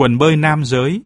quần bơi nam giới.